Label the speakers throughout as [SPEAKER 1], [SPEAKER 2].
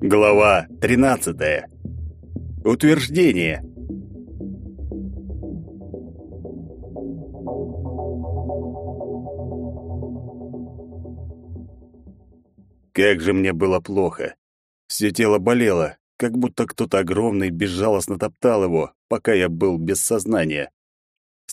[SPEAKER 1] Глава 13. Утверждение. Как же мне было плохо. Все тело болело, как будто кто-то огромный безжалостно топтал его, пока я был без сознания.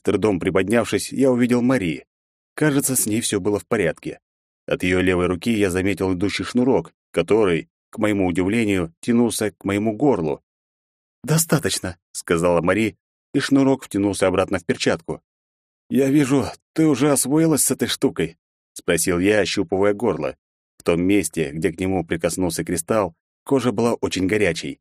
[SPEAKER 1] Трудом приподнявшись, я увидел Мари. Кажется, с ней все было в порядке. От ее левой руки я заметил идущий шнурок, который, к моему удивлению, тянулся к моему горлу. «Достаточно», — сказала Мари, и шнурок втянулся обратно в перчатку. «Я вижу, ты уже освоилась с этой штукой», — спросил я, ощупывая горло. В том месте, где к нему прикоснулся кристалл, кожа была очень горячей.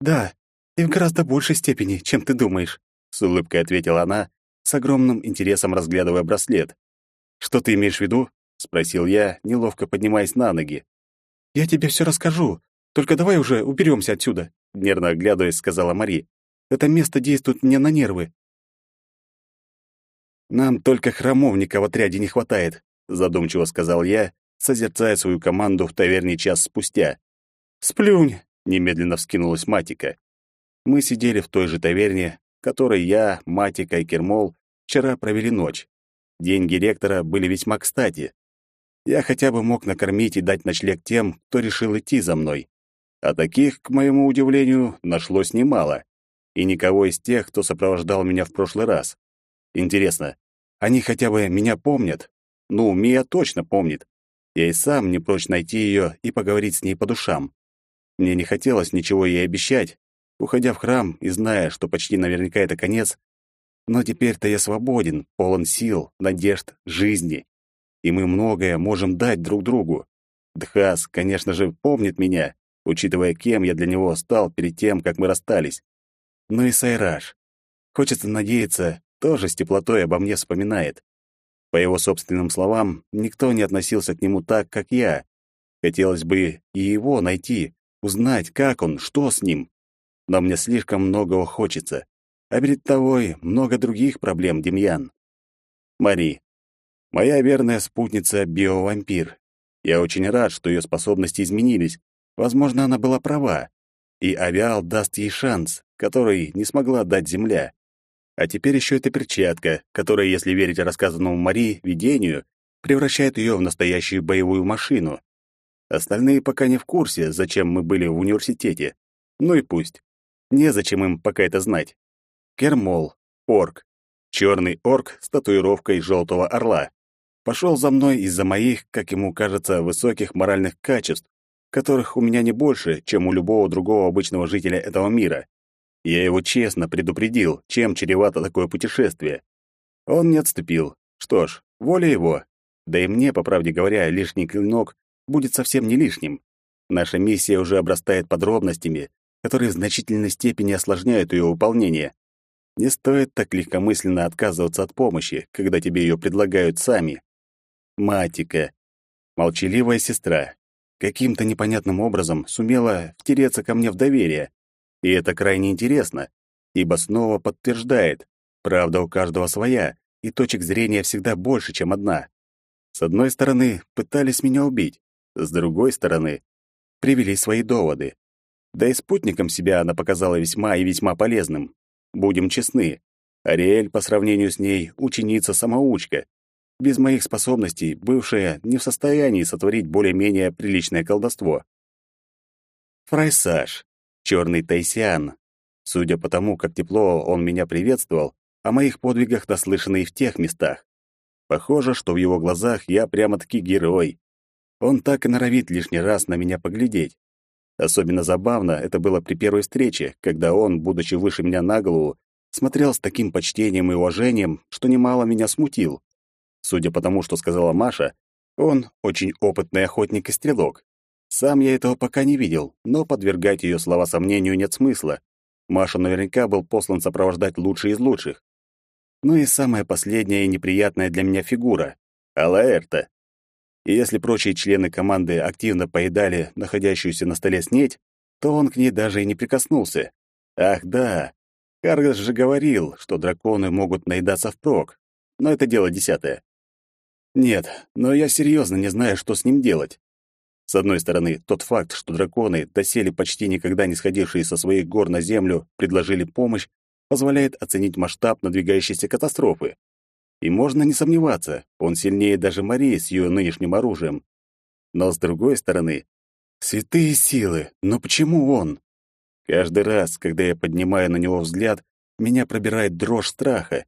[SPEAKER 1] «Да, и в гораздо большей степени, чем ты думаешь», — с улыбкой ответила она, с огромным интересом разглядывая браслет. «Что ты имеешь в виду?» — спросил я, неловко поднимаясь на ноги. «Я тебе все расскажу, только давай уже уберемся отсюда», — нервно оглядываясь, сказала Мари. «Это место действует мне на нервы». «Нам только храмовника в отряде не хватает», — задумчиво сказал я, созерцая свою команду в таверне час спустя. «Сплюнь!» — немедленно вскинулась Матика. Мы сидели в той же таверне, которой я, Матика и Кермол вчера провели ночь. Деньги ректора были весьма кстати. Я хотя бы мог накормить и дать ночлег тем, кто решил идти за мной. А таких, к моему удивлению, нашлось немало. И никого из тех, кто сопровождал меня в прошлый раз. Интересно, они хотя бы меня помнят? Ну, Мия точно помнит. Я и сам не прочь найти ее и поговорить с ней по душам. Мне не хотелось ничего ей обещать, уходя в храм и зная, что почти наверняка это конец. Но теперь-то я свободен, полон сил, надежд, жизни. И мы многое можем дать друг другу. Дхас, конечно же, помнит меня, учитывая, кем я для него стал перед тем, как мы расстались. Но и Сайраж. Хочется надеяться, тоже с теплотой обо мне вспоминает. По его собственным словам, никто не относился к нему так, как я. Хотелось бы и его найти, узнать, как он, что с ним. Но мне слишком многого хочется. А перед тобой много других проблем, Демьян. Мари. Моя верная спутница — биовампир. Я очень рад, что ее способности изменились. Возможно, она была права. И Авиал даст ей шанс, который не смогла дать Земля. А теперь еще эта перчатка, которая, если верить рассказанному Мари видению, превращает ее в настоящую боевую машину. Остальные пока не в курсе, зачем мы были в университете. Ну и пусть. Незачем им пока это знать. Кермол, орк. Черный орк с татуировкой желтого орла. Пошел за мной из-за моих, как ему кажется, высоких моральных качеств, которых у меня не больше, чем у любого другого обычного жителя этого мира. Я его честно предупредил, чем чревато такое путешествие. Он не отступил. Что ж, воля его. Да и мне, по правде говоря, лишний клинок будет совсем не лишним. Наша миссия уже обрастает подробностями, которые в значительной степени осложняют ее выполнение. Не стоит так легкомысленно отказываться от помощи, когда тебе ее предлагают сами. Матика, молчаливая сестра, каким-то непонятным образом сумела втереться ко мне в доверие. И это крайне интересно, ибо снова подтверждает, правда у каждого своя, и точек зрения всегда больше, чем одна. С одной стороны, пытались меня убить, с другой стороны, привели свои доводы. Да и спутником себя она показала весьма и весьма полезным. Будем честны, Ариэль по сравнению с ней ученица-самоучка, без моих способностей бывшая не в состоянии сотворить более-менее приличное колдовство. Фрайсаж, черный тайсиан. Судя по тому, как тепло он меня приветствовал, о моих подвигах наслышаны и в тех местах. Похоже, что в его глазах я прямо-таки герой, он так и норовит лишний раз на меня поглядеть. Особенно забавно это было при первой встрече, когда он, будучи выше меня на голову, смотрел с таким почтением и уважением, что немало меня смутил. Судя по тому, что сказала Маша, он очень опытный охотник и стрелок. Сам я этого пока не видел, но подвергать ее слова сомнению нет смысла. Маша наверняка был послан сопровождать лучший из лучших. Ну и самая последняя и неприятная для меня фигура — Алаэрта. И если прочие члены команды активно поедали находящуюся на столе снеть, то он к ней даже и не прикоснулся. Ах, да. Каргас же говорил, что драконы могут наедаться впрок, но это дело десятое. Нет, но я серьезно не знаю, что с ним делать. С одной стороны, тот факт, что драконы, доселе почти никогда не сходившие со своих гор на землю, предложили помощь, позволяет оценить масштаб надвигающейся катастрофы. И можно не сомневаться, он сильнее даже Марии с ее нынешним оружием. Но с другой стороны, святые силы, но почему он? Каждый раз, когда я поднимаю на него взгляд, меня пробирает дрожь страха,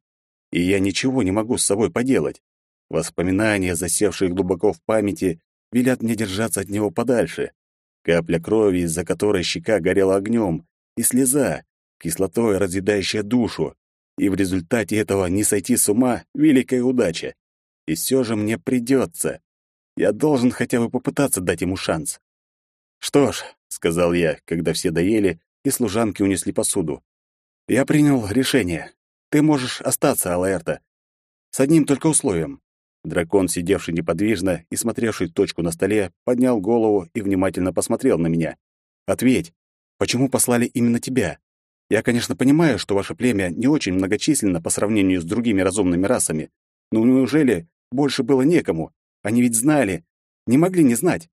[SPEAKER 1] и я ничего не могу с собой поделать. Воспоминания, засевшие глубоко в памяти, велят мне держаться от него подальше. Капля крови, из-за которой щека горела огнем, и слеза, кислотой разъедающая душу. И в результате этого не сойти с ума — великая удача. И все же мне придется. Я должен хотя бы попытаться дать ему шанс. «Что ж», — сказал я, когда все доели, и служанки унесли посуду. «Я принял решение. Ты можешь остаться, Алаэрта. С одним только условием. Дракон, сидевший неподвижно и смотревший точку на столе, поднял голову и внимательно посмотрел на меня. «Ответь, почему послали именно тебя? Я, конечно, понимаю, что ваше племя не очень многочисленно по сравнению с другими разумными расами, но неужели больше было некому? Они ведь знали, не могли не знать».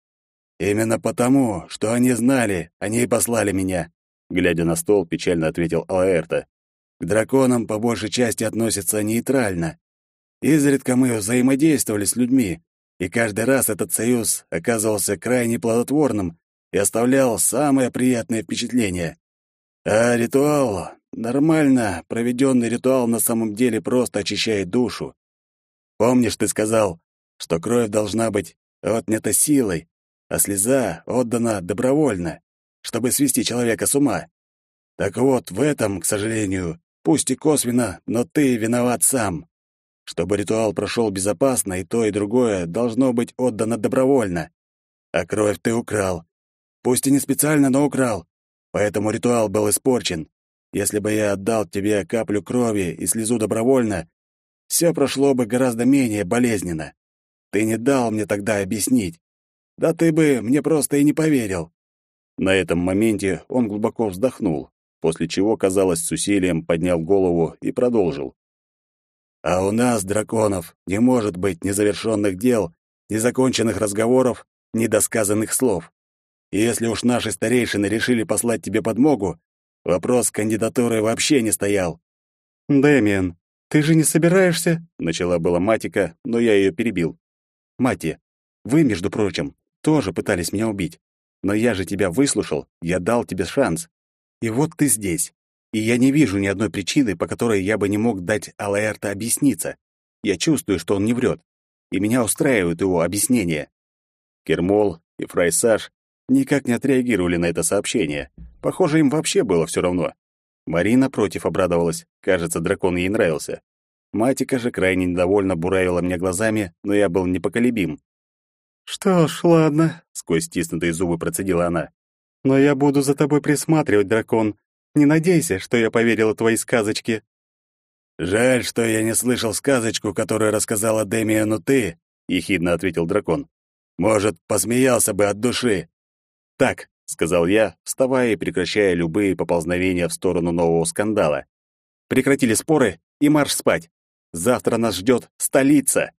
[SPEAKER 1] «Именно потому, что они знали, они и послали меня», глядя на стол, печально ответил Алаэрта. «К драконам по большей части относятся нейтрально. Изредка мы взаимодействовали с людьми, и каждый раз этот союз оказывался крайне плодотворным и оставлял самое приятное впечатление. А ритуал, нормально проведенный ритуал на самом деле просто очищает душу. Помнишь, ты сказал, что кровь должна быть отнята силой, а слеза отдана добровольно, чтобы свести человека с ума? Так вот, в этом, к сожалению, пусть и косвенно, но ты виноват сам. Чтобы ритуал прошел безопасно, и то, и другое должно быть отдано добровольно. А кровь ты украл. Пусть и не специально, но украл. Поэтому ритуал был испорчен. Если бы я отдал тебе каплю крови и слезу добровольно, все прошло бы гораздо менее болезненно. Ты не дал мне тогда объяснить. Да ты бы мне просто и не поверил. На этом моменте он глубоко вздохнул, после чего, казалось, с усилием поднял голову и продолжил. А у нас, драконов, не может быть незавершенных дел, незаконченных разговоров, недосказанных слов. И если уж наши старейшины решили послать тебе подмогу, вопрос кандидатуры вообще не стоял.
[SPEAKER 2] «Дэмиан, ты же не собираешься?»
[SPEAKER 1] — начала была Матика, но я ее перебил.
[SPEAKER 2] «Мати, вы, между прочим, тоже пытались меня убить. Но я же тебя выслушал, я дал тебе шанс. И вот ты здесь. И я не вижу ни одной причины, по которой я бы не мог дать Алаэрта объясниться. Я чувствую, что он не врет, и меня устраивают его объяснения.
[SPEAKER 1] Кермол и Фрайсаж никак не отреагировали на это сообщение. Похоже, им вообще было все равно. Марина против обрадовалась. Кажется, дракон ей нравился. Матика же крайне недовольно буравила меня глазами, но я был непоколебим.
[SPEAKER 2] «Что ж, ладно», —
[SPEAKER 1] сквозь стиснутые зубы процедила она.
[SPEAKER 2] «Но я буду за тобой присматривать, дракон, не надейся, что я поверила твоей сказочке».
[SPEAKER 1] «Жаль, что я не слышал сказочку, которую рассказала Демиану ты», — ехидно ответил дракон. «Может, посмеялся бы от души».
[SPEAKER 2] «Так», — сказал я, вставая и прекращая любые поползновения в сторону нового скандала. «Прекратили споры и марш спать. Завтра нас ждет столица».